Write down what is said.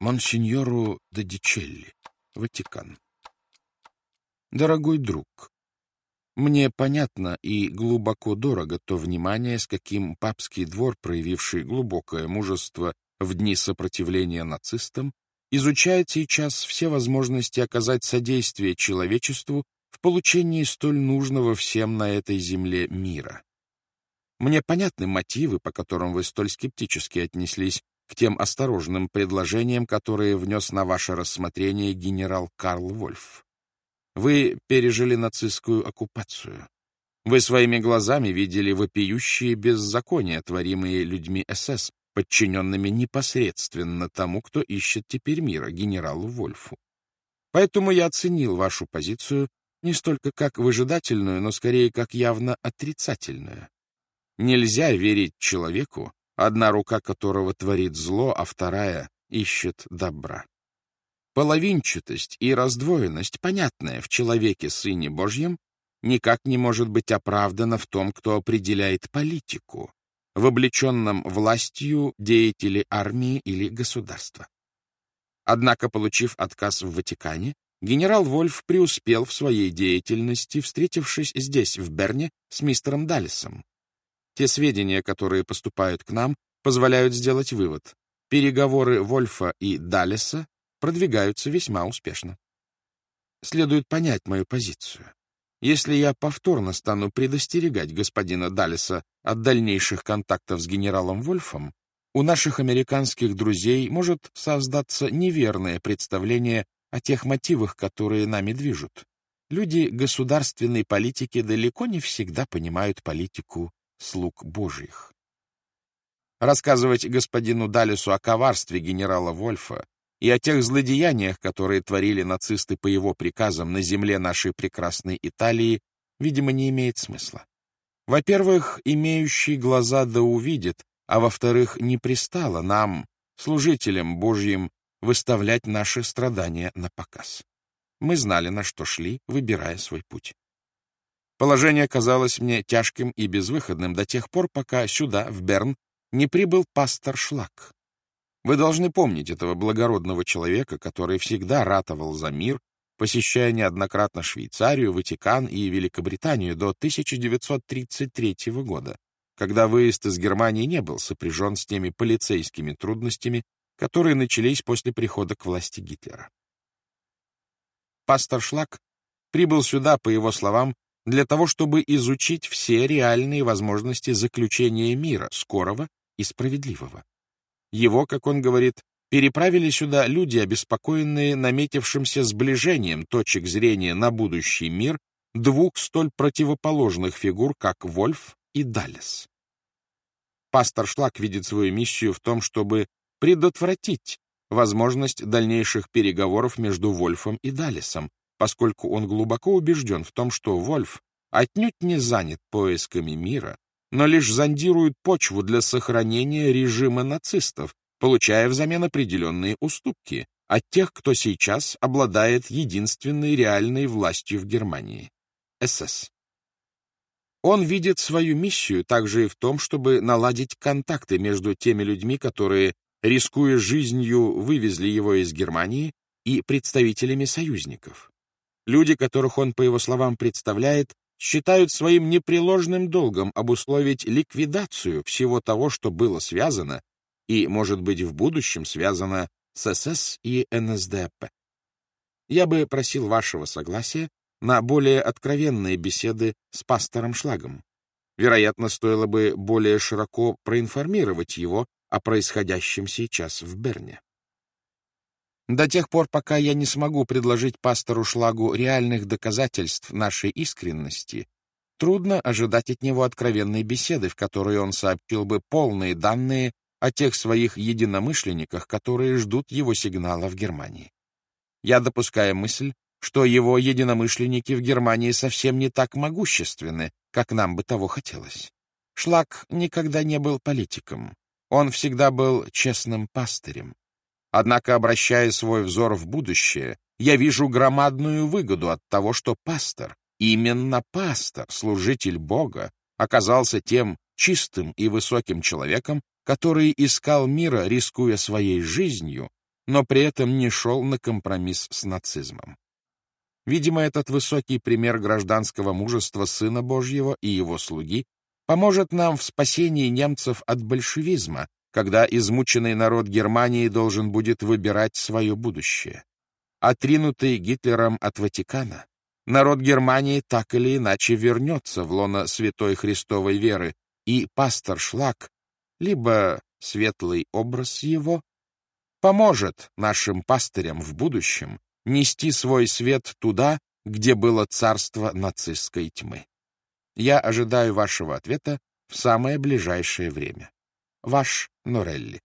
Монсеньору Додичелли, Ватикан. Дорогой друг, мне понятно и глубоко дорого то внимание, с каким папский двор, проявивший глубокое мужество в дни сопротивления нацистам, изучает сейчас все возможности оказать содействие человечеству в получении столь нужного всем на этой земле мира. Мне понятны мотивы, по которым вы столь скептически отнеслись к тем осторожным предложениям, которые внес на ваше рассмотрение генерал Карл Вольф. Вы пережили нацистскую оккупацию. Вы своими глазами видели вопиющие беззакония, творимые людьми СС, подчиненными непосредственно тому, кто ищет теперь мира, генералу Вольфу. Поэтому я оценил вашу позицию не столько как выжидательную, но скорее как явно отрицательную. Нельзя верить человеку, одна рука которого творит зло, а вторая ищет добра. Половинчатость и раздвоенность, понятная в человеке Сыне Божьем, никак не может быть оправдана в том, кто определяет политику, в облеченном властью деятели армии или государства. Однако, получив отказ в Ватикане, генерал Вольф преуспел в своей деятельности, встретившись здесь, в Берне, с мистером Даллесом, те сведения, которые поступают к нам, позволяют сделать вывод. Переговоры Вольфа и Даллеса продвигаются весьма успешно. Следует понять мою позицию. Если я повторно стану предостерегать господина Даллеса от дальнейших контактов с генералом Вольфом, у наших американских друзей может создаться неверное представление о тех мотивах, которые нами движут. Люди государственной политики далеко не всегда понимают политику слуг Божьих. Рассказывать господину Далису о коварстве генерала Вольфа и о тех злодеяниях, которые творили нацисты по его приказам на земле нашей прекрасной Италии, видимо, не имеет смысла. Во-первых, имеющий глаза да увидит, а во-вторых, не пристало нам, служителям Божьим, выставлять наши страдания на показ. Мы знали, на что шли, выбирая свой путь. Положение казалось мне тяжким и безвыходным до тех пор, пока сюда, в Берн, не прибыл пастор Шлак. Вы должны помнить этого благородного человека, который всегда ратовал за мир, посещая неоднократно Швейцарию, Ватикан и Великобританию до 1933 года, когда выезд из Германии не был сопряжен с теми полицейскими трудностями, которые начались после прихода к власти Гитлера. Пастор Шлак прибыл сюда, по его словам, для того, чтобы изучить все реальные возможности заключения мира, скорого и справедливого. Его, как он говорит, переправили сюда люди, обеспокоенные наметившимся сближением точек зрения на будущий мир двух столь противоположных фигур, как Вольф и Даллес. Пастор Шлак видит свою миссию в том, чтобы предотвратить возможность дальнейших переговоров между Вольфом и Даллесом, поскольку он глубоко убежден в том, что Вольф отнюдь не занят поисками мира, но лишь зондирует почву для сохранения режима нацистов, получая взамен определенные уступки от тех, кто сейчас обладает единственной реальной властью в Германии — СС. Он видит свою миссию также и в том, чтобы наладить контакты между теми людьми, которые, рискуя жизнью, вывезли его из Германии, и представителями союзников. Люди, которых он, по его словам, представляет, считают своим непреложным долгом обусловить ликвидацию всего того, что было связано и, может быть, в будущем связано с СС и НСДАП. Я бы просил вашего согласия на более откровенные беседы с пастором Шлагом. Вероятно, стоило бы более широко проинформировать его о происходящем сейчас в Берне. До тех пор, пока я не смогу предложить пастору Шлагу реальных доказательств нашей искренности, трудно ожидать от него откровенной беседы, в которой он сообщил бы полные данные о тех своих единомышленниках, которые ждут его сигнала в Германии. Я допускаю мысль, что его единомышленники в Германии совсем не так могущественны, как нам бы того хотелось. Шлаг никогда не был политиком. Он всегда был честным пастырем. Однако, обращая свой взор в будущее, я вижу громадную выгоду от того, что пастор, именно пастор, служитель Бога, оказался тем чистым и высоким человеком, который искал мира, рискуя своей жизнью, но при этом не шел на компромисс с нацизмом. Видимо, этот высокий пример гражданского мужества Сына Божьего и его слуги поможет нам в спасении немцев от большевизма, когда измученный народ Германии должен будет выбирать свое будущее. Отринутый Гитлером от Ватикана, народ Германии так или иначе вернется в лоно святой Христовой веры, и пастор Шлак, либо светлый образ его, поможет нашим пастырям в будущем нести свой свет туда, где было царство нацистской тьмы. Я ожидаю вашего ответа в самое ближайшее время. Ваш Норелли.